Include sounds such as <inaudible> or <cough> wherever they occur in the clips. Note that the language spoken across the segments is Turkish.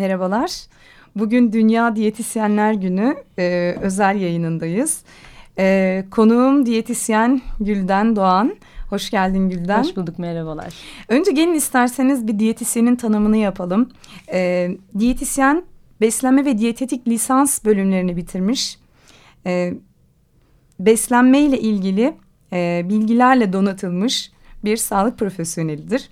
Merhabalar. Bugün Dünya Diyetisyenler Günü e, özel yayınındayız. E, konuğum diyetisyen Gülden Doğan. Hoş geldin Gülden. Hoş bulduk merhabalar. Önce gelin isterseniz bir diyetisyenin tanımını yapalım. E, diyetisyen beslenme ve diyetetik lisans bölümlerini bitirmiş. E, beslenme ile ilgili e, bilgilerle donatılmış bir sağlık profesyonelidir.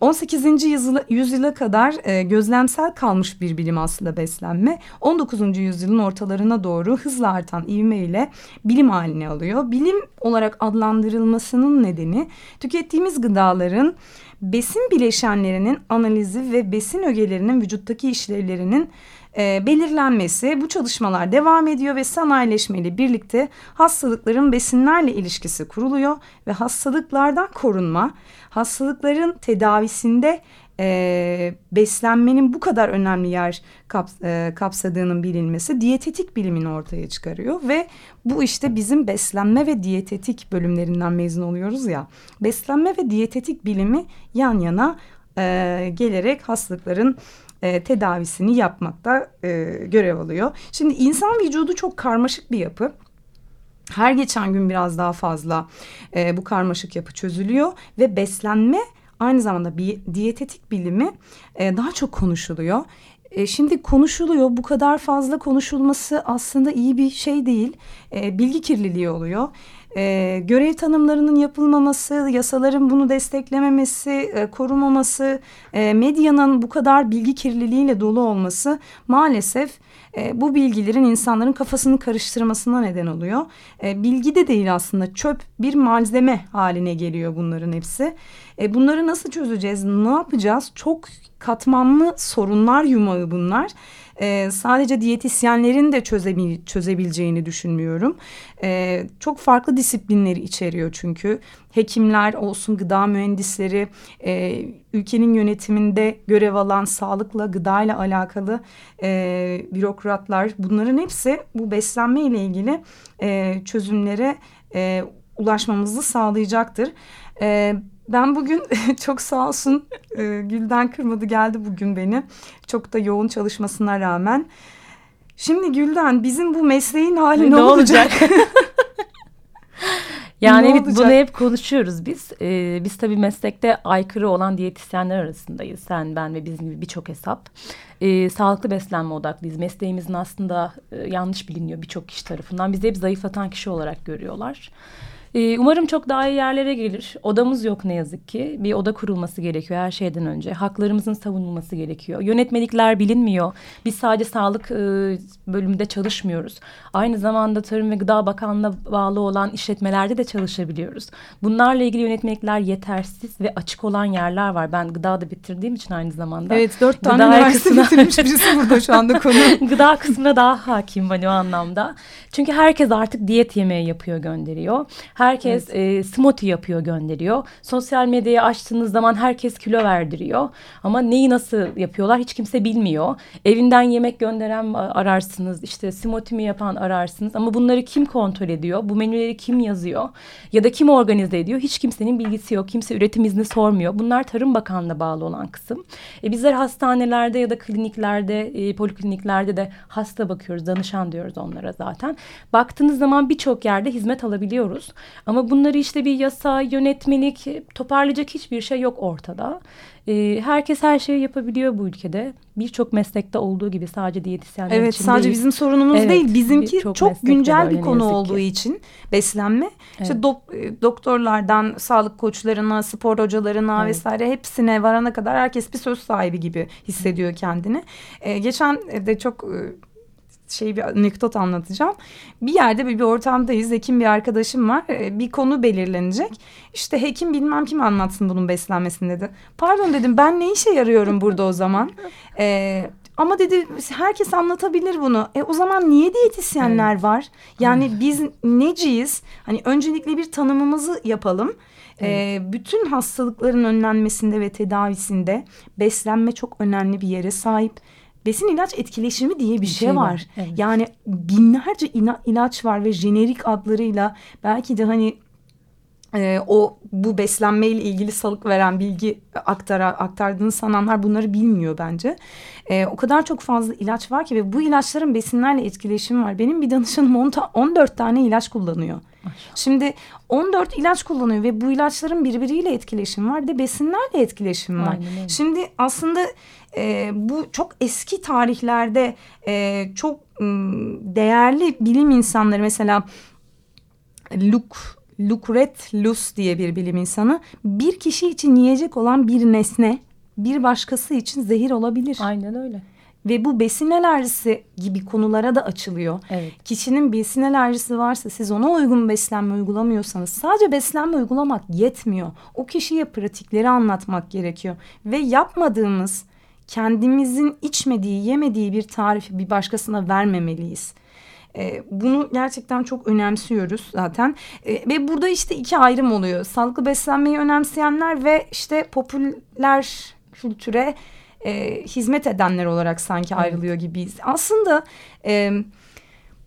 18. Ee, yüzyıla, yüzyıla kadar e, gözlemsel kalmış bir bilim aslında beslenme. 19. yüzyılın ortalarına doğru hızla artan ivmeyle bilim haline alıyor. Bilim olarak adlandırılmasının nedeni tükettiğimiz gıdaların besin bileşenlerinin analizi ve besin ögelerinin vücuttaki işlevlerinin e, belirlenmesi bu çalışmalar devam ediyor ve sanayileşmeyle birlikte hastalıkların besinlerle ilişkisi kuruluyor ve hastalıklardan korunma, hastalıkların tedavisinde e, beslenmenin bu kadar önemli yer kap, e, kapsadığının bilinmesi diyetetik bilimin ortaya çıkarıyor ve bu işte bizim beslenme ve diyetetik bölümlerinden mezun oluyoruz ya beslenme ve diyetetik bilimi yan yana e, gelerek hastalıkların e, tedavisini yapmakta e, görev alıyor. Şimdi insan vücudu çok karmaşık bir yapı. Her geçen gün biraz daha fazla e, bu karmaşık yapı çözülüyor ve beslenme aynı zamanda bir diyetetik bilimi e, daha çok konuşuluyor. E, şimdi konuşuluyor bu kadar fazla konuşulması aslında iyi bir şey değil. E, bilgi kirliliği oluyor. E, görev tanımlarının yapılmaması, yasaların bunu desteklememesi, e, korumaması, e, medyanın bu kadar bilgi kirliliğiyle dolu olması maalesef e, bu bilgilerin insanların kafasını karıştırmasına neden oluyor. E, bilgi de değil aslında çöp bir malzeme haline geliyor bunların hepsi. E, bunları nasıl çözeceğiz, ne yapacağız? Çok katmanlı sorunlar yumağı bunlar e, sadece diyetisyenlerin de çözebil çözebileceğini düşünmüyorum. E, çok farklı disiplinleri içeriyor çünkü. Hekimler olsun, gıda mühendisleri, e, ülkenin yönetiminde görev alan sağlıkla, gıdayla alakalı e, bürokratlar bunların hepsi bu beslenme ile ilgili e, çözümlere e, ulaşmamızı sağlayacaktır. E, ben bugün <laughs> çok sağ olsun e, Gülden kırmadı geldi bugün beni. Çok da yoğun çalışmasına rağmen. Şimdi Gülden bizim bu mesleğin hali ne, ne olacak? olacak? <laughs> yani evet bunu hep konuşuyoruz biz. Ee, biz tabii meslekte aykırı olan diyetisyenler arasındayız. Sen, ben ve bizim gibi birçok hesap. Ee, sağlıklı beslenme odaklıyız. Mesleğimizin aslında e, yanlış biliniyor birçok kişi tarafından. Bizi hep zayıflatan kişi olarak görüyorlar. Ee, umarım çok daha iyi yerlere gelir. Odamız yok ne yazık ki. Bir oda kurulması gerekiyor her şeyden önce. Haklarımızın savunulması gerekiyor. Yönetmelikler bilinmiyor. Biz sadece sağlık e, bölümünde çalışmıyoruz. Aynı zamanda Tarım ve Gıda Bakanlığı'na bağlı olan işletmelerde de çalışabiliyoruz. Bunlarla ilgili yönetmelikler yetersiz ve açık olan yerler var. Ben gıda da bitirdiğim için aynı zamanda. Evet dört tane gıda üniversite kısmına... bitirmiş birisi burada şu anda <laughs> konu. gıda kısmına daha hakim hani o anlamda. Çünkü herkes artık diyet yemeği yapıyor gönderiyor. Herkes evet. e, smoothie yapıyor gönderiyor. Sosyal medyayı açtığınız zaman herkes kilo verdiriyor. Ama neyi nasıl yapıyorlar hiç kimse bilmiyor. Evinden yemek gönderen ararsınız. İşte smoothie mi yapan ararsınız. Ama bunları kim kontrol ediyor? Bu menüleri kim yazıyor? Ya da kim organize ediyor? Hiç kimsenin bilgisi yok. Kimse üretim izni sormuyor. Bunlar Tarım Bakanlığı'na bağlı olan kısım. E, bizler hastanelerde ya da kliniklerde, e, polikliniklerde de hasta bakıyoruz. Danışan diyoruz onlara zaten. Baktığınız zaman birçok yerde hizmet alabiliyoruz. Ama bunları işte bir yasa, yönetmelik toparlayacak hiçbir şey yok ortada. Ee, herkes her şeyi yapabiliyor bu ülkede. Birçok meslekte olduğu gibi sadece diyetisyenler evet, için sadece değil. bizim sorunumuz evet, değil. Bizimki çok, çok güncel bir konu olduğu için beslenme. Evet. İşte dok e, doktorlardan sağlık koçlarına, spor hocalarına evet. vesaire hepsine varana kadar herkes bir söz sahibi gibi hissediyor kendini. Ee, geçen de çok e, şey bir anekdot anlatacağım. Bir yerde bir, bir ortamdayız. Hekim bir arkadaşım var. Ee, bir konu belirlenecek. İşte hekim bilmem kim anlatsın bunun beslenmesini dedi. Pardon dedim ben ne işe yarıyorum burada o zaman? <laughs> Ee, ama dedi herkes anlatabilir bunu. E o zaman niye diyetisyenler evet. var? Yani biz neciyiz? Hani öncelikle bir tanımımızı yapalım. Evet. E, bütün hastalıkların önlenmesinde ve tedavisinde beslenme çok önemli bir yere sahip. Besin ilaç etkileşimi diye bir, bir şey, şey var. var. Evet. Yani binlerce ilaç var ve jenerik adlarıyla belki de hani e, o bu beslenmeyle ilgili salık veren bilgi aktara, aktardığını sananlar bunları bilmiyor bence. E, o kadar çok fazla ilaç var ki ve bu ilaçların besinlerle etkileşimi var. Benim bir danışanım 10 ta, 14 tane ilaç kullanıyor. Şimdi 14 ilaç kullanıyor ve bu ilaçların birbiriyle etkileşim var. Bir de besinlerle etkileşim var. Aynen. Şimdi aslında e, bu çok eski tarihlerde e, çok değerli bilim insanları mesela Luke Lucretius diye bir bilim insanı bir kişi için yiyecek olan bir nesne bir başkası için zehir olabilir. Aynen öyle. Ve bu besin alerjisi gibi konulara da açılıyor. Evet. Kişinin besin alerjisi varsa siz ona uygun beslenme uygulamıyorsanız sadece beslenme uygulamak yetmiyor. O kişiye pratikleri anlatmak gerekiyor. Ve yapmadığımız kendimizin içmediği, yemediği bir tarifi bir başkasına vermemeliyiz. E, bunu gerçekten çok önemsiyoruz zaten. E, ve burada işte iki ayrım oluyor. Sağlıklı beslenmeyi önemseyenler ve işte popüler kültüre e, hizmet edenler olarak sanki ayrılıyor gibiyiz. Aslında e,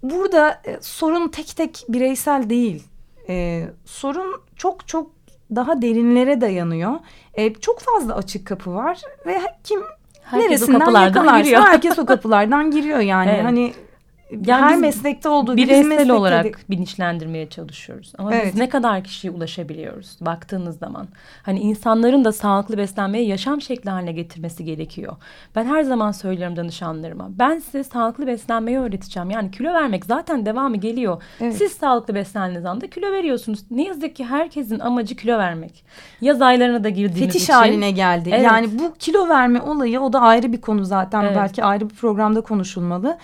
burada e, sorun tek tek bireysel değil. E, sorun çok çok daha derinlere dayanıyor. E, çok fazla açık kapı var ve kim herkes neresinden o kapılardan giriyor. herkes o kapılardan giriyor yani. <laughs> Evet. Hani yani her meslekte olduğu gibi bireysel olarak de... bilinçlendirmeye çalışıyoruz. Ama evet. biz ne kadar kişiye ulaşabiliyoruz baktığınız zaman. Hani insanların da sağlıklı beslenmeyi yaşam şekli haline getirmesi gerekiyor. Ben her zaman söylüyorum danışanlarıma. Ben size sağlıklı beslenmeyi öğreteceğim. Yani kilo vermek zaten devamı geliyor. Evet. Siz sağlıklı beslendiğiniz anda kilo veriyorsunuz. Ne yazık ki herkesin amacı kilo vermek. Yaz aylarına da girdiğimiz Fetiş için. haline geldi. Evet. Yani bu kilo verme olayı o da ayrı bir konu zaten. Evet. Belki ayrı bir programda konuşulmalı.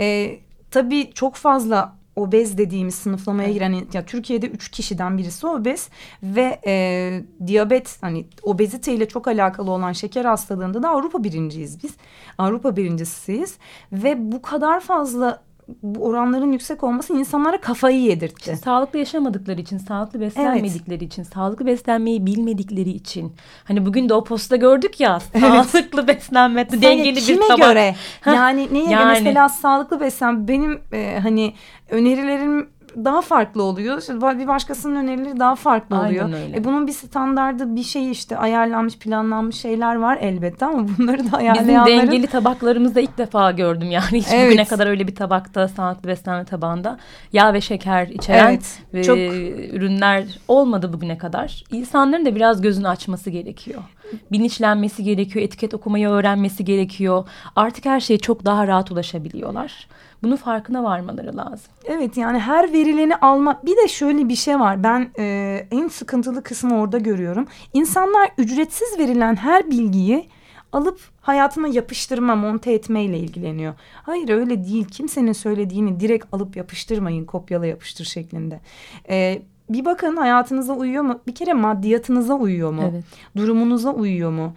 Ee, Tabii çok fazla obez dediğimiz sınıflamaya giren ya Türkiye'de üç kişiden birisi obez ve e, diyabet hani obezite çok alakalı olan şeker hastalığında da Avrupa birinciyiz biz. Avrupa birincisiyiz ve bu kadar fazla bu oranların yüksek olması insanlara kafayı yedirtti. İşte sağlıklı yaşamadıkları için, sağlıklı beslenmedikleri evet. için, sağlıklı beslenmeyi bilmedikleri için. Hani bugün de o posta gördük ya, <laughs> evet. sağlıklı beslenme, dengeli bir tabak. Göre? Yani neye yani. Mesela sağlıklı beslenme benim e, hani önerilerim daha farklı oluyor. Bir başkasının önerileri daha farklı oluyor. Aynen öyle. E bunun bir standardı bir şey işte ayarlanmış planlanmış şeyler var elbette ama <laughs> bunları da ayarlayanların... Bizim dengeli tabaklarımızda ilk defa gördüm yani. <laughs> Hiç evet. bugüne kadar öyle bir tabakta sağlıklı beslenme tabağında yağ ve şeker içeren evet, ve çok... ürünler olmadı bugüne kadar. İnsanların da biraz gözünü açması gerekiyor. Bilinçlenmesi gerekiyor, etiket okumayı öğrenmesi gerekiyor. Artık her şeye çok daha rahat ulaşabiliyorlar. Bunun farkına varmaları lazım. Evet yani her verileni almak bir de şöyle bir şey var ben e, en sıkıntılı kısmı orada görüyorum. İnsanlar ücretsiz verilen her bilgiyi alıp hayatına yapıştırma, monte etmeyle ilgileniyor. Hayır öyle değil. Kimsenin söylediğini direkt alıp yapıştırmayın, kopyala yapıştır şeklinde. Ee, bir bakın hayatınıza uyuyor mu? Bir kere maddiyatınıza uyuyor mu? Evet. Durumunuza uyuyor mu?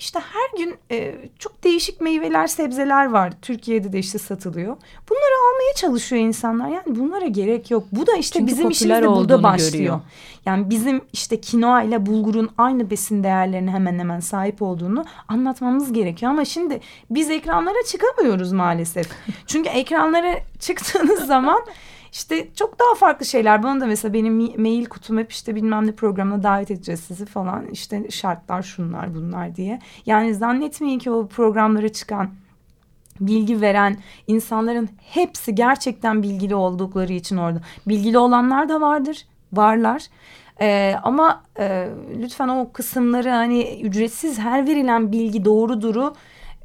İşte her gün e, çok değişik meyveler, sebzeler var. Türkiye'de de işte satılıyor. Bunları almaya çalışıyor insanlar. Yani bunlara gerek yok. Bu da işte Çünkü bizim işimiz de burada başlıyor. Görüyor. Yani bizim işte kinoa ile bulgurun aynı besin değerlerine hemen hemen sahip olduğunu anlatmamız gerekiyor. Ama şimdi biz ekranlara çıkamıyoruz maalesef. <laughs> Çünkü ekranlara çıktığınız zaman <laughs> işte çok daha farklı şeyler. Bana da mesela benim mail kutum hep işte bilmem ne programına davet edeceğiz sizi falan. İşte şartlar şunlar bunlar diye. Yani zannetmeyin ki o programlara çıkan bilgi veren insanların hepsi gerçekten bilgili oldukları için orada. Bilgili olanlar da vardır, varlar. Ee, ama e, lütfen o kısımları hani ücretsiz her verilen bilgi doğruduru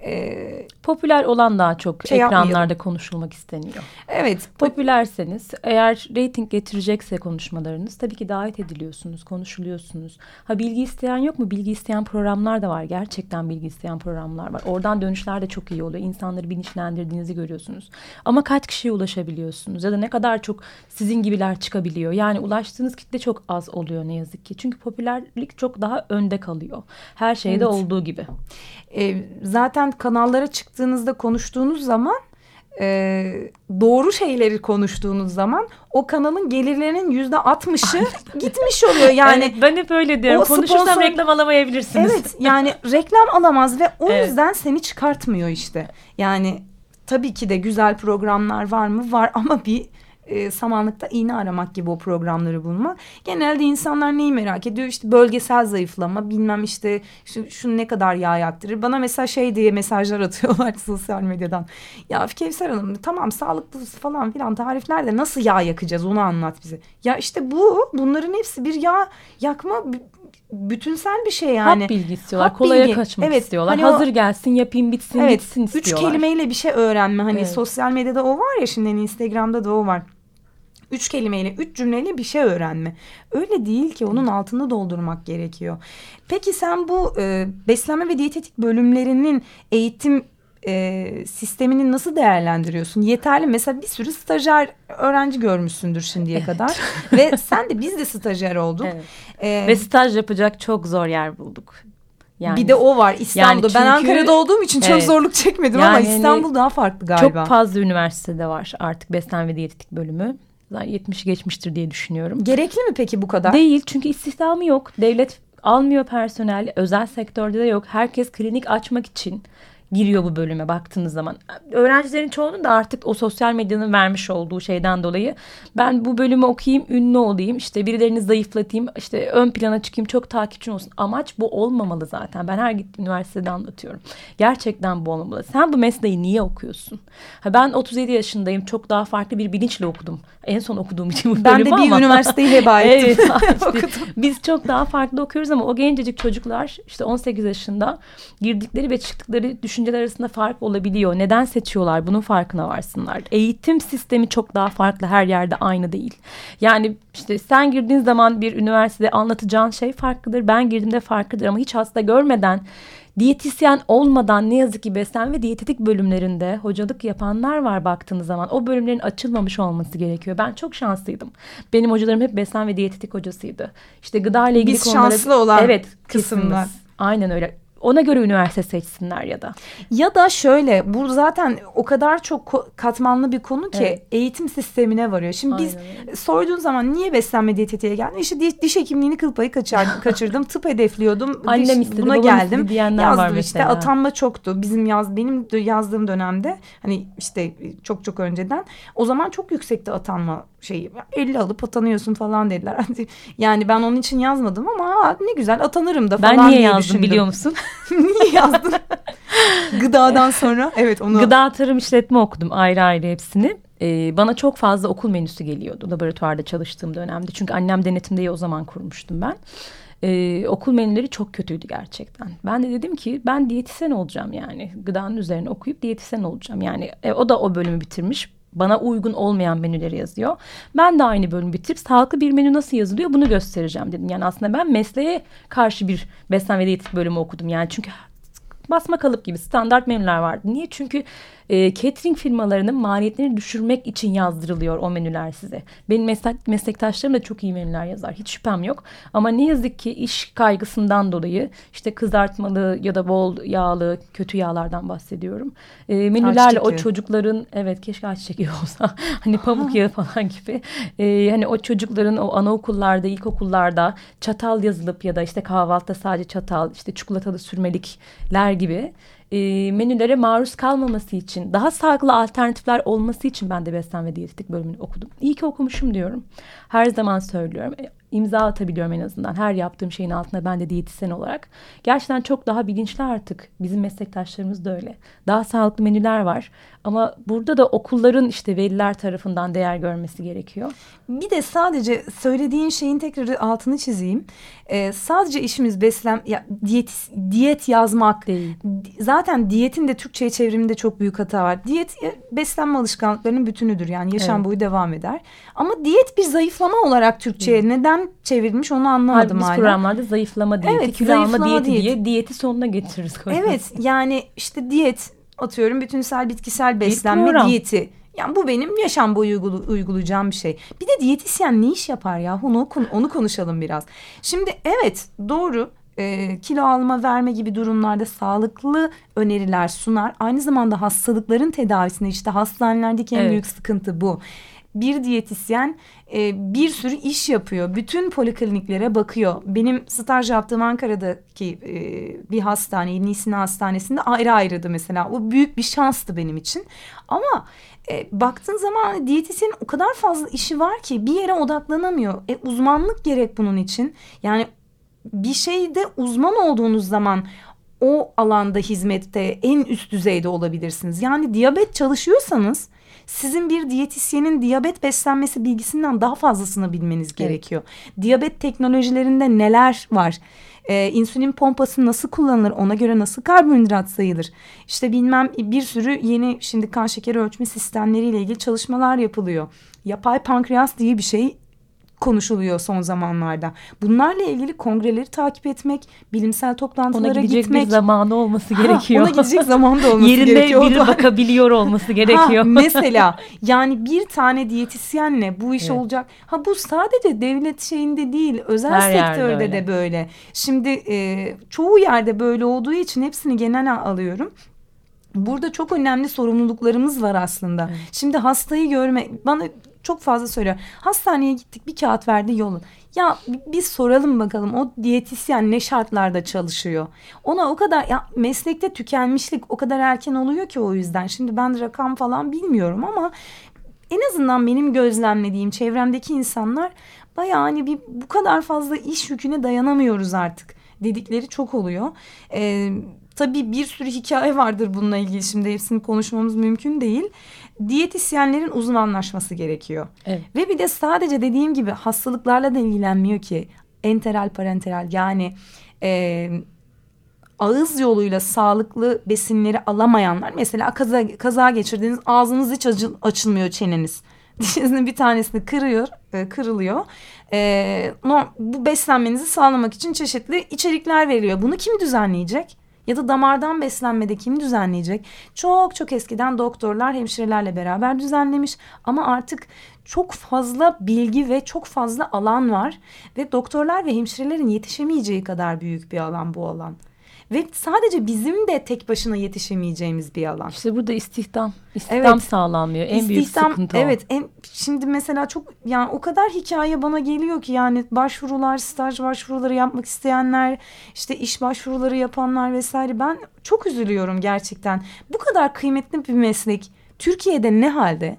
e, Popüler olan daha çok Şey ekranlarda yapmayalım. konuşulmak isteniyor. evet Popülerseniz eğer reyting getirecekse konuşmalarınız tabii ki davet ediliyorsunuz, konuşuluyorsunuz. Ha bilgi isteyen yok mu? Bilgi isteyen programlar da var. Gerçekten bilgi isteyen programlar var. Oradan dönüşler de çok iyi oluyor. İnsanları bilinçlendirdiğinizi görüyorsunuz. Ama kaç kişiye ulaşabiliyorsunuz? Ya da ne kadar çok sizin gibiler çıkabiliyor? Yani ulaştığınız kitle çok az oluyor ne yazık ki. Çünkü popülerlik çok daha önde kalıyor. Her şeyde Evet. olduğu gibi. E, zaten kanallara çıktığınızda konuştuğunuz zaman e, doğru şeyleri konuştuğunuz zaman o kanalın gelirlerinin yüzde altmışı gitmiş oluyor. Yani evet, ben hep öyle diyorum. o Konuşursam sponsor- reklam alamayabilirsiniz. Evet yani <laughs> reklam alamaz ve o Evet. yüzden seni çıkartmıyor işte. Yani tabii ki de güzel programlar var mı? Var ama bir e, samanlıkta iğne aramak gibi o programları bulma. Genelde insanlar neyi merak ediyor? İşte bölgesel zayıflama bilmem işte şu, şu ne kadar yağ yaktırır. Bana mesela şey diye mesajlar <laughs> atıyorlar sosyal medyadan. Ya Kevser Hanım tamam sağlıklı falan filan tariflerde nasıl yağ yakacağız onu anlat bize. Ya işte bu bunların hepsi bir yağ yakma bütünsel bir şey yani. Hap bilgi istiyorlar. Hap kolaya bilgi. kaçmak Evet, istiyorlar. hani o- Hazır gelsin yapayım bitsin Evet, gitsin üç istiyorlar. kelimeyle bir şey öğrenme. Hani Evet. sosyal medyada o var ya şimdi hani Instagram'da da o var. Üç kelimeyle, üç cümleyle bir şey öğrenme. Öyle değil ki onun altını doldurmak gerekiyor. Peki sen bu e, beslenme ve diyetetik bölümlerinin eğitim e, sistemini nasıl değerlendiriyorsun? Yeterli mesela bir sürü stajyer öğrenci görmüşsündür şimdiye kadar <laughs> ve sen de biz de stajyer olduk. Evet. E, Ve staj yapacak çok zor yer bulduk. Yani bir de o var İstanbul'da. ben çünkü- Ankara'da olduğum için çok Evet. zorluk çekmedim Yani ama hani İstanbul daha farklı galiba. çok fazla üniversitede var artık beslenme ve diyetetik bölümü. Zaten 70 geçmiştir diye düşünüyorum. Gerekli mi peki bu kadar? Değil çünkü istihdamı yok. Devlet almıyor personel. Özel sektörde de yok. Herkes klinik açmak için giriyor bu bölüme baktığınız zaman. Öğrencilerin çoğunun da artık o sosyal medyanın vermiş olduğu şeyden dolayı ben bu bölümü okuyayım, ünlü olayım, işte birilerini zayıflatayım, işte ön plana çıkayım, çok takipçim olsun. Amaç bu olmamalı zaten. Ben her gittiğim üniversitede anlatıyorum. Gerçekten bu olmamalı. Sen bu mesleği niye okuyorsun? Ha ben 37 yaşındayım. Çok daha farklı bir bilinçle okudum. En son okuduğum için bu Ben de bölümü bir üniversiteyi heba <laughs> ettim. Evet. <laughs> Biz çok daha farklı okuyoruz ama o gencecik çocuklar işte 18 yaşında girdikleri ve çıktıkları düşünceler arasında fark olabiliyor. Neden seçiyorlar? Bunun farkına varsınlar. Eğitim sistemi çok daha farklı. Her yerde aynı değil. Yani işte sen girdiğin zaman bir üniversitede anlatacağın şey farklıdır. Ben girdiğimde farklıdır ama hiç hasta görmeden diyetisyen olmadan ne yazık ki beslenme ve diyetetik bölümlerinde hocalık yapanlar var baktığınız zaman. O bölümlerin açılmamış olması gerekiyor. Ben çok şanslıydım. Benim hocalarım hep beslenme ve diyetetik hocasıydı. İşte gıda ile ilgili Biz konulara... şanslı olan evet, kısımlar. kısmımız. Aynen öyle. Ona göre üniversite seçsinler ya da. Ya da şöyle bu zaten o kadar çok katmanlı bir konu ki Evet. eğitim sistemine varıyor. Şimdi biz Aynen sorduğun zaman niye beslenme diyetetiğe geldin? İşte diş, diş hekimliğini kıl payı kaçar, <laughs> kaçırdım. Tıp hedefliyordum. Annem istedi, buna geldim. Yazdım var işte mesela. atanma çoktu. Bizim yaz benim yazdığım dönemde hani işte çok çok önceden o zaman çok yüksekti atanma şeyi. 50 alıp atanıyorsun falan dediler. <laughs> Yani ben onun için yazmadım ama "Aa, ne güzel atanırım da falan Ben niye diye yazdım düşündüm. biliyor musun? <laughs> niye yazdın? <laughs> Gıdadan sonra evet onu Gıda tarım işletme okudum ayrı ayrı hepsini. Ee, bana çok fazla okul menüsü geliyordu laboratuvarda çalıştığım dönemde. Çünkü annem denetimdeyi o zaman kurmuştum ben. Ee, okul menüleri çok kötüydü gerçekten. Ben de dedim ki ben diyetisyen olacağım yani. Gıdanın üzerine okuyup diyetisyen olacağım. Yani e, o da o bölümü bitirmiş. Bana uygun olmayan menüleri yazıyor. Ben de aynı bölümü bitirip sağlıklı bir menü nasıl yazılıyor bunu göstereceğim dedim. Yani aslında ben mesleğe karşı bir beslenme ve diyetik bölümü okudum. Yani çünkü basma kalıp gibi standart menüler vardı. Niye? Çünkü e, catering firmalarının maliyetlerini düşürmek için yazdırılıyor o menüler size. Benim meslek, meslektaşlarım da çok iyi menüler yazar. Hiç şüphem yok. Ama ne yazık ki iş kaygısından dolayı işte kızartmalı ya da bol yağlı, kötü yağlardan bahsediyorum. E, menülerle o çocukların evet keşke ayçiçek yağı <laughs> olsa hani pamuk yağı falan gibi. E, hani o çocukların o anaokullarda, ilkokullarda çatal yazılıp ya da işte kahvaltıda sadece çatal, işte çikolatalı sürmelikler gibi e, menülere maruz kalmaması için, daha sağlıklı alternatifler olması için ben de beslenme diyetetik bölümünü okudum. İyi ki okumuşum diyorum. Her zaman söylüyorum. E, imza atabiliyorum en azından. Her yaptığım şeyin altında ben de diyetisyen olarak. Gerçekten çok daha bilinçli artık. Bizim meslektaşlarımız da öyle. Daha sağlıklı menüler var. Ama burada da okulların işte veliler tarafından değer görmesi gerekiyor. Bir de sadece söylediğin şeyin tekrar altını çizeyim. Ee, sadece işimiz beslen ya diyet diyet yazmak Değil. Zaten diyetin de Türkçe'ye çevriminde çok büyük hata var. Diyet e, beslenme alışkanlıklarının bütünüdür. Yani yaşam Evet. boyu devam eder. Ama diyet bir zayıflama olarak Türkçe'ye neden çevrilmiş onu anlamadım Halbuki biz hala. programlarda zayıflama diyeti, Evet, kilo alma diyeti diyeti. diye diyeti sonuna getiririz. Evet yani işte diyet atıyorum bütünsel bitkisel beslenme program. diyeti. Yani bu benim yaşam boyu uygulu- uygulayacağım bir şey. Bir de diyetisyen ne iş yapar ya? Onu, onu konuşalım biraz. Şimdi evet doğru e, kilo alma verme gibi durumlarda sağlıklı öneriler sunar. Aynı zamanda hastalıkların tedavisinde işte hastanelerdeki en Evet. büyük sıkıntı bu. Bir diyetisyen e, bir sürü iş yapıyor. Bütün polikliniklere bakıyor. Benim staj yaptığım Ankara'daki e, bir hastane, Yeni Sina Hastanesi'nde ayrı ayrıydı mesela. O büyük bir şanstı benim için. Ama e, baktığın zaman diyetisyenin o kadar fazla işi var ki bir yere odaklanamıyor. E, uzmanlık gerek bunun için. Yani bir şeyde uzman olduğunuz zaman o alanda hizmette en üst düzeyde olabilirsiniz. Yani diyabet çalışıyorsanız sizin bir diyetisyenin diyabet beslenmesi bilgisinden daha fazlasını bilmeniz gerekiyor. Diyabet teknolojilerinde neler var? Ee, insülin pompası nasıl kullanılır? Ona göre nasıl karbonhidrat sayılır? İşte bilmem bir sürü yeni şimdi kan şekeri ölçme sistemleriyle ilgili çalışmalar yapılıyor. Yapay pankreas diye bir şey konuşuluyor son zamanlarda. Bunlarla ilgili kongreleri takip etmek, bilimsel toplantılara Ona gidecek gitmek. bir zamanı olması Ha, gerekiyor. ona gidecek zaman da olması Yerinde gerekiyor. O biri bakabiliyor olması gerekiyor. Ha, mesela yani bir tane diyetisyenle bu iş Evet. olacak. Ha bu sadece devlet şeyinde değil, özel Her sektörde de böyle. Şimdi e, çoğu yerde böyle olduğu için hepsini genel alıyorum. Burada çok önemli sorumluluklarımız var aslında. Şimdi hastayı görme bana çok fazla söylüyor. Hastaneye gittik bir kağıt verdi yolun. Ya biz soralım bakalım o diyetisyen ne şartlarda çalışıyor. Ona o kadar ya meslekte tükenmişlik o kadar erken oluyor ki o yüzden. Şimdi ben rakam falan bilmiyorum ama en azından benim gözlemlediğim çevremdeki insanlar bayağı hani bir bu kadar fazla iş yüküne dayanamıyoruz artık dedikleri çok oluyor. Ee, tabii bir sürü hikaye vardır bununla ilgili şimdi hepsini konuşmamız mümkün değil. Diyetisyenlerin uzmanlaşması gerekiyor. Evet. Ve bir de sadece dediğim gibi hastalıklarla da ilgilenmiyor ki. Enteral parenteral yani e, ağız yoluyla sağlıklı besinleri alamayanlar mesela kaza, kaza geçirdiğiniz ağzınız hiç acı- açılmıyor çeneniz. <laughs> Dişinizin bir tanesini kırıyor, e, kırılıyor. E, bu beslenmenizi sağlamak için çeşitli içerikler veriliyor. Bunu kim düzenleyecek? Ya da damardan beslenmede kim düzenleyecek? Çok çok eskiden doktorlar hemşirelerle beraber düzenlemiş ama artık çok fazla bilgi ve çok fazla alan var ve doktorlar ve hemşirelerin yetişemeyeceği kadar büyük bir alan bu alan. Ve sadece bizim de tek başına yetişemeyeceğimiz bir alan. İşte burada istihdam, istihdam Evet. sağlanmıyor. En büyük İstihdam, sıkıntı o. Evet en, şimdi mesela çok yani o kadar hikaye bana geliyor ki yani başvurular staj başvuruları yapmak isteyenler işte iş başvuruları yapanlar vesaire ben çok üzülüyorum gerçekten. Bu kadar kıymetli bir meslek Türkiye'de ne halde?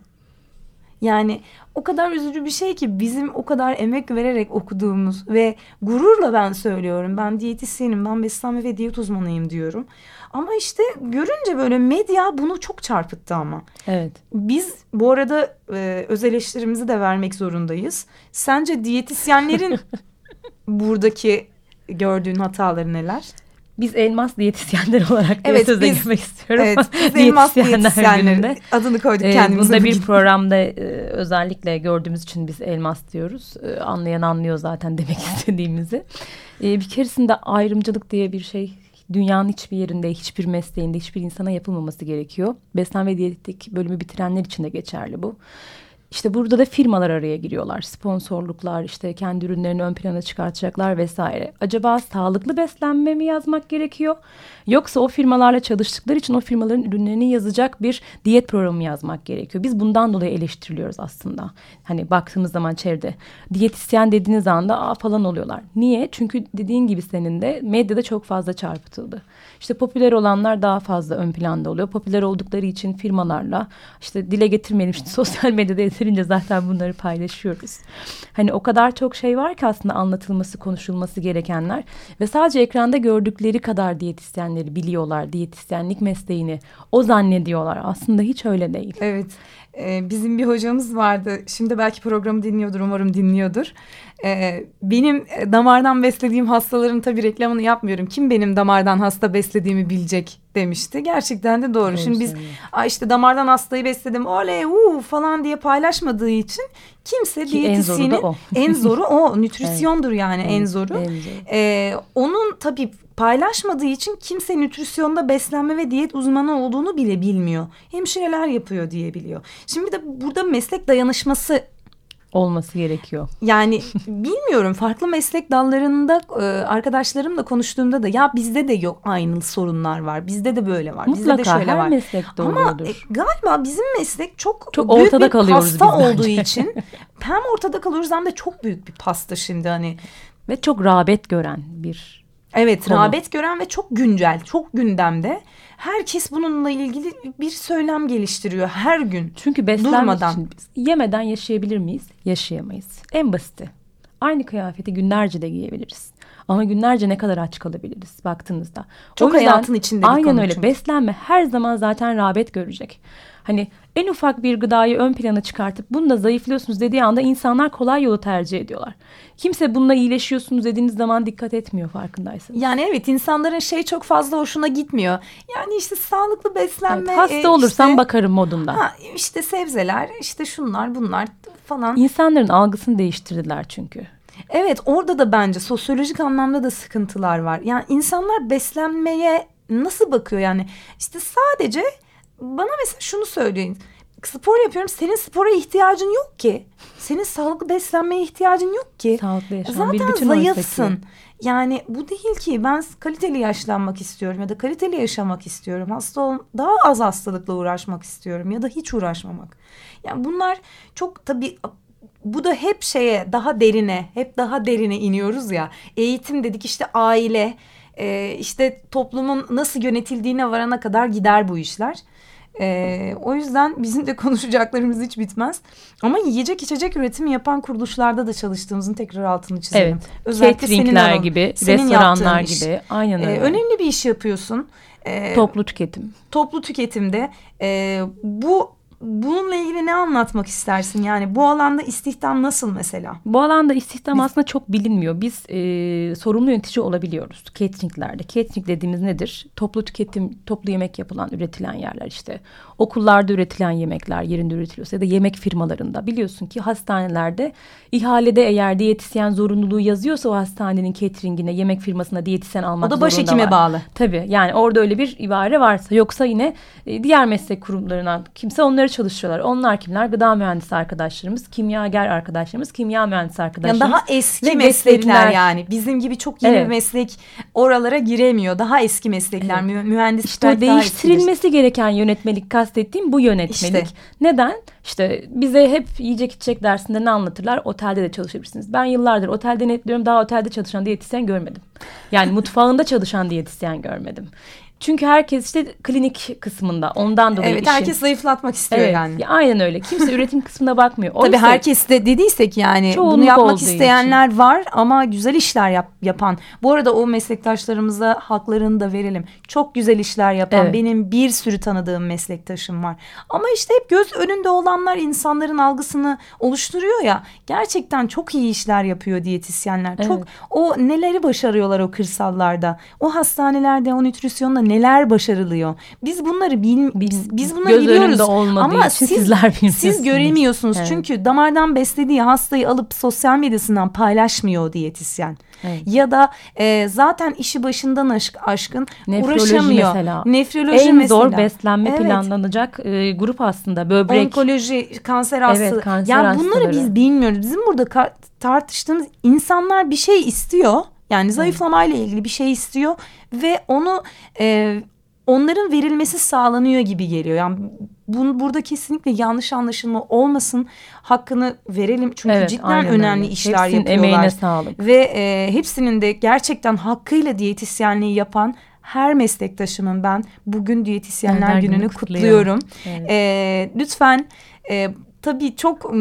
Yani o kadar üzücü bir şey ki bizim o kadar emek vererek okuduğumuz ve gururla ben söylüyorum. Ben diyetisyenim, ben beslenme ve diyet uzmanıyım diyorum. Ama işte görünce böyle medya bunu çok çarpıttı ama. Evet. Biz bu arada e, öz eleştirimizi de vermek zorundayız. Sence diyetisyenlerin <laughs> buradaki gördüğün hataları neler? Biz elmas diyetisyenler <laughs> olarak Evet, söze biz- girmek istiyorum. Evet, biz <laughs> elmas Diyetisyenler adını koyduk Ee, kendimize. Bunda bir programda e, özellikle gördüğümüz için biz elmas diyoruz. E, anlayan anlıyor zaten demek istediğimizi. E, bir keresinde ayrımcılık diye bir şey dünyanın hiçbir yerinde, hiçbir mesleğinde, hiçbir insana yapılmaması gerekiyor. Beslenme diyetetik bölümü bitirenler için de geçerli bu. İşte burada da firmalar araya giriyorlar. Sponsorluklar, işte kendi ürünlerini ön plana çıkartacaklar vesaire. Acaba sağlıklı beslenme mi yazmak gerekiyor? Yoksa o firmalarla çalıştıkları için o firmaların ürünlerini yazacak bir diyet programı yazmak gerekiyor. Biz bundan dolayı eleştiriliyoruz aslında. Hani baktığımız zaman çevrede. Diyetisyen dediğiniz anda Aa, falan oluyorlar. Niye? Çünkü dediğin gibi senin de medyada çok fazla çarpıtıldı. İşte popüler olanlar daha fazla ön planda oluyor. Popüler oldukları için firmalarla işte dile getirmeyelim. Şimdi <laughs> sosyal medyada yeterince zaten bunları paylaşıyoruz. Hani o kadar çok şey var ki aslında anlatılması, konuşulması gerekenler ve sadece ekranda gördükleri kadar diyetisyenleri biliyorlar, diyetisyenlik mesleğini o zannediyorlar. Aslında hiç öyle değil. Evet. Ee, bizim bir hocamız vardı. Şimdi belki programı dinliyordur, umarım dinliyordur. Ee, benim e, damardan beslediğim hastaların tabii reklamını yapmıyorum. Kim benim damardan hasta beslediğimi bilecek demişti. Gerçekten de doğru. Doğru Şimdi biz işte damardan hastayı besledim oley uu falan diye paylaşmadığı için kimse Ki en zoru o. en zoru o <laughs> nütrisyondur yani en zoru. En zoru. Ee, onun tabii paylaşmadığı için kimse nütrisyonda beslenme ve diyet uzmanı olduğunu bile bilmiyor. Hemşireler yapıyor diye biliyor. Şimdi de burada meslek dayanışması Olması gerekiyor. yani <laughs> bilmiyorum farklı meslek dallarında e, arkadaşlarımla konuştuğumda da ya bizde de yok aynı sorunlar var. Bizde de böyle var. bizde de Mutlaka şöyle her var. meslekte Ama oluyordur. e, galiba bizim meslek çok, Çok büyük ortada bir kalıyoruz pasta olduğu bence. <laughs> için hem ortada kalıyoruz hem de çok büyük bir pasta şimdi hani. Ve çok rağbet gören bir Evet Konu. rağbet gören ve çok güncel, çok gündemde. Herkes bununla ilgili bir söylem geliştiriyor her gün. Çünkü beslenmek Durmadan. için yemeden yaşayabilir miyiz? Yaşayamayız. En basiti. Aynı kıyafeti günlerce de giyebiliriz. Ama günlerce ne kadar aç kalabiliriz baktığınızda. Çok O yüzden hayatın içinde bir Aynen öyle. çünkü. Beslenme her zaman zaten rağbet görecek. Hani en ufak bir gıdayı ön plana çıkartıp bununla zayıflıyorsunuz dediği anda insanlar kolay yolu tercih ediyorlar. Kimse bununla iyileşiyorsunuz dediğiniz zaman dikkat etmiyor farkındaysanız. Yani evet insanların şey çok fazla hoşuna gitmiyor. Yani işte sağlıklı beslenme. Evet, hasta e, olursam işte- bakarım modunda. Ha, işte sebzeler, işte şunlar bunlar falan. İnsanların algısını değiştirdiler çünkü. Evet orada da bence sosyolojik anlamda da sıkıntılar var. Yani insanlar beslenmeye nasıl bakıyor yani? İşte sadece bana mesela şunu söyleyin. Spor yapıyorum. Senin spora ihtiyacın yok ki. Senin sağlıklı beslenmeye ihtiyacın yok ki. Sağlıklı yaşam bir Zaten bütün oysa ki. zayıfsın. Yani bu değil ki ben kaliteli yaşlanmak istiyorum ya da kaliteli yaşamak istiyorum. Hasta ol, daha az hastalıkla uğraşmak istiyorum ya da hiç uğraşmamak. Yani bunlar çok tabii bu da hep şeye daha derine hep daha derine iniyoruz ya. Eğitim dedik işte aile işte toplumun nasıl yönetildiğine varana kadar gider bu işler. E, o yüzden bizim de <laughs> konuşacaklarımız hiç bitmez. Ama yiyecek içecek üretimi yapan kuruluşlarda da çalıştığımızın tekrar altını çizelim. Evet. Özellikle senin Cateringler alan- gibi, senin restoranlar yaptığın iş. gibi. Aynen E, öyle. önemli bir iş yapıyorsun. E, Toplu tüketim. toplu tüketimde e, bu bununla ilgili ne anlatmak istersin? Yani bu alanda istihdam nasıl mesela? Bu alanda istihdam aslında çok bilinmiyor. Biz e, sorumlu yönetici olabiliyoruz cateringlerde. Catering dediğimiz nedir? Toplu tüketim, toplu yemek yapılan, üretilen yerler işte. Okullarda üretilen yemekler yerinde üretiliyorsa ya da yemek firmalarında. Biliyorsun ki hastanelerde ihalede eğer diyetisyen zorunluluğu yazıyorsa o hastanenin cateringine, yemek firmasına diyetisyen almak O da zorunda başhekime var. bağlı. Tabii yani orada öyle bir ibare varsa yoksa yine e, diğer meslek kurumlarından kimse onları çalışıyorlar. Onlar kimler? Gıda mühendisi arkadaşlarımız, kimyager arkadaşlarımız, kimya mühendisi Yani arkadaşlarımız. daha eski ve meslekler yani. Bizim gibi çok yeni Evet. meslek oralara giremiyor. Daha eski meslekler. Mü- mühendislik İşte daha eskidir. değiştirilmesi gereken yönetmelik kastettiğim bu yönetmelik. İşte. Neden? İşte bize hep yiyecek içecek dersinde ne anlatırlar? Otelde de çalışabilirsiniz. Ben yıllardır otelde denetliyorum. Daha otelde çalışan diyetisyen görmedim. Yani mutfağında çalışan diyetisyen görmedim. Çünkü herkes işte klinik kısmında ondan dolayı Evet işin. herkes zayıflatmak istiyor Evet, yani. ya aynen öyle. Kimse <laughs> üretim kısmına bakmıyor. Tabii Oysa- herkes de dediysek yani bunu yapmak isteyenler var ama güzel işler yap, yapan. Bu arada o meslektaşlarımıza haklarını da verelim. Çok güzel işler yapan Evet. benim bir sürü tanıdığım meslektaşım var. Ama işte hep göz önünde olanlar insanların algısını oluşturuyor ya. Gerçekten çok iyi işler yapıyor diyetisyenler. Çok o neleri başarıyorlar o kırsallarda. O hastanelerde o nütrisyonda neler başarılıyor. Biz bunları bil, biz, biz bunları göz biliyoruz. Ama için siz, sizler siz göremiyorsunuz. Evet. Çünkü damardan beslediği hastayı alıp sosyal medyasından paylaşmıyor diyetisyen. Evet. Ya da e, zaten işi başından aşk, aşkın Nefroloji uğraşamıyor. mesela. Nefroloji en mesela. zor beslenme Evet. planlanacak e, grup aslında böbrek. Onkoloji, kanser hastalığı. kanser yani bunları hastaları. biz bilmiyoruz. Bizim burada tartıştığımız insanlar bir şey istiyor. Yani zayıflamayla ilgili bir şey istiyor ve onu e, onların verilmesi sağlanıyor gibi geliyor. Yani bu, burada kesinlikle yanlış anlaşılma olmasın. Hakkını verelim çünkü Evet, cidden önemli öyle. işler Hepsinin yapıyorlar. emeğine sağlık. Ve e, hepsinin de gerçekten hakkıyla diyetisyenliği yapan her meslektaşımın ben bugün diyetisyenler Her gününü kutluyorum. kutluyorum. Evet. E, lütfen e, tabii çok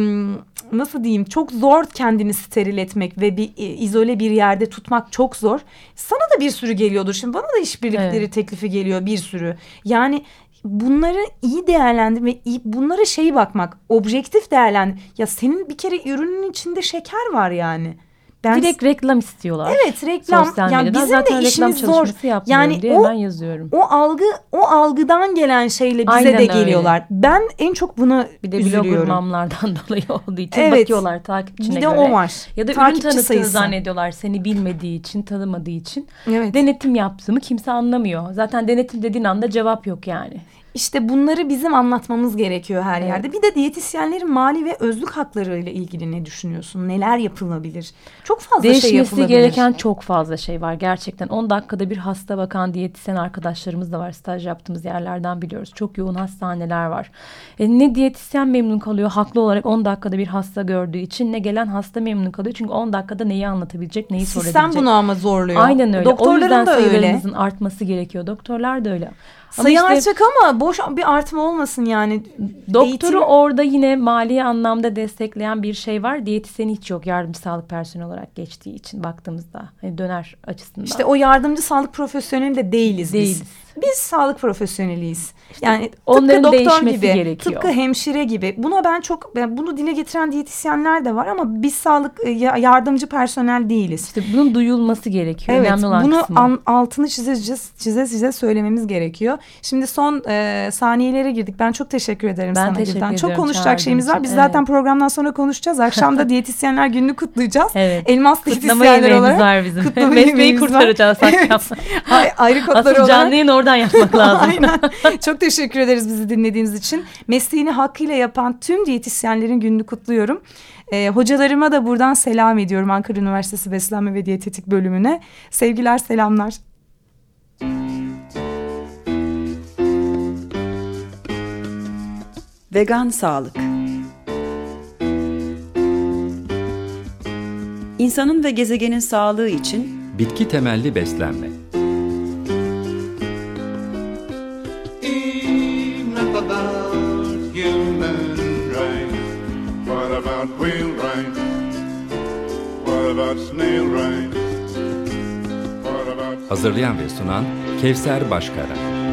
nasıl diyeyim çok zor kendini steril etmek ve bir e, izole bir yerde tutmak çok zor. Sana da bir sürü geliyordur şimdi bana da işbirlikleri Evet. teklifi geliyor bir sürü. Yani bunları iyi değerlendir ve iyi, bunlara şey bakmak objektif değerlendir. Ya senin bir kere ürünün içinde şeker var yani. Ben Direkt reklam istiyorlar. Evet reklam Sosyal yani bizim zaten de reklam işimiz zor. Yani diye o hemen yazıyorum. o algı o algıdan gelen şeyle bize Aynen de öyle. geliyorlar. Ben en çok buna Bir de blogger üzülüyorum. mamlardan <laughs> dolayı olduğu için Evet. bakıyorlar takipçine Bir de göre. o var. Ya da ürün Takipçi tanıttığını sayısı. zannediyorlar seni bilmediği için, tanımadığı için. Evet. Denetim yaptığımı kimse anlamıyor. Zaten denetim dediğin anda cevap yok yani. İşte bunları bizim anlatmamız gerekiyor her Evet. yerde. Bir de diyetisyenlerin mali ve özlük hakları ile ilgili ne düşünüyorsun? Neler yapılabilir? Çok fazla şey Değişmesi yapılabilir. gereken çok fazla şey var gerçekten. 10 dakikada bir hasta bakan diyetisyen arkadaşlarımız da var. Staj yaptığımız yerlerden biliyoruz. Çok yoğun hastaneler var. E, ne diyetisyen memnun kalıyor haklı olarak 10 dakikada bir hasta gördüğü için ne gelen hasta memnun kalıyor. Çünkü 10 dakikada neyi anlatabilecek, neyi Sistem sorabilecek. bunu ama zorluyor. Aynen öyle. o Doktorların yüzden da öyle. sayılarımızın artması gerekiyor. Doktorlar da öyle. Ama Sayı işte artacak ama boş bir artma olmasın yani. doktoru Eğitim- orada yine mali anlamda destekleyen bir şey var. Diyetisyeni hiç yok yardımcı sağlık personeli olarak geçtiği için baktığımızda. Hani döner açısından. İşte o yardımcı sağlık profesyoneli de değiliz, Değiliz. biz. Biz sağlık profesyoneliyiz. yani onların tıpkı doktor değişmesi gibi, gerekiyor. tıpkı hemşire gibi. Buna ben çok bunu dile getiren diyetisyenler de var ama biz sağlık e, ya- yardımcı personel değiliz. İşte bunun duyulması gerekiyor. Evet, Önemli olan bunu kısmı. an- altını çize, çize çize söylememiz gerekiyor. Şimdi son e, saniyelere girdik. Ben çok teşekkür ederim Ben sana teşekkür Gülden. Çok konuşacak şeyimiz var. Biz Evet. zaten programdan sonra konuşacağız. Akşam da <laughs> diyetisyenler gününü kutlayacağız. Evet. Elmas Kutlama diyetisyenler olarak. var bizim. kutlama <laughs> Mesleği kurtaracağız akşam. <laughs> Ay, ayrı kodları Asıl olarak. canlı yayın oradan yapmak <laughs> lazım. Aynen. Çok teşekkür ederiz bizi dinlediğiniz için. Mesleğini hakkıyla yapan tüm diyetisyenlerin gününü kutluyorum. Ee, hocalarıma da buradan selam ediyorum Ankara Üniversitesi Beslenme ve Diyetetik bölümüne. Sevgiler, selamlar. Vegan sağlık. İnsanın ve gezegenin sağlığı için Bitki temelli beslenme. About whale rights? What about snail? What about Hazırlayan ve sunan Kevser Başkaran.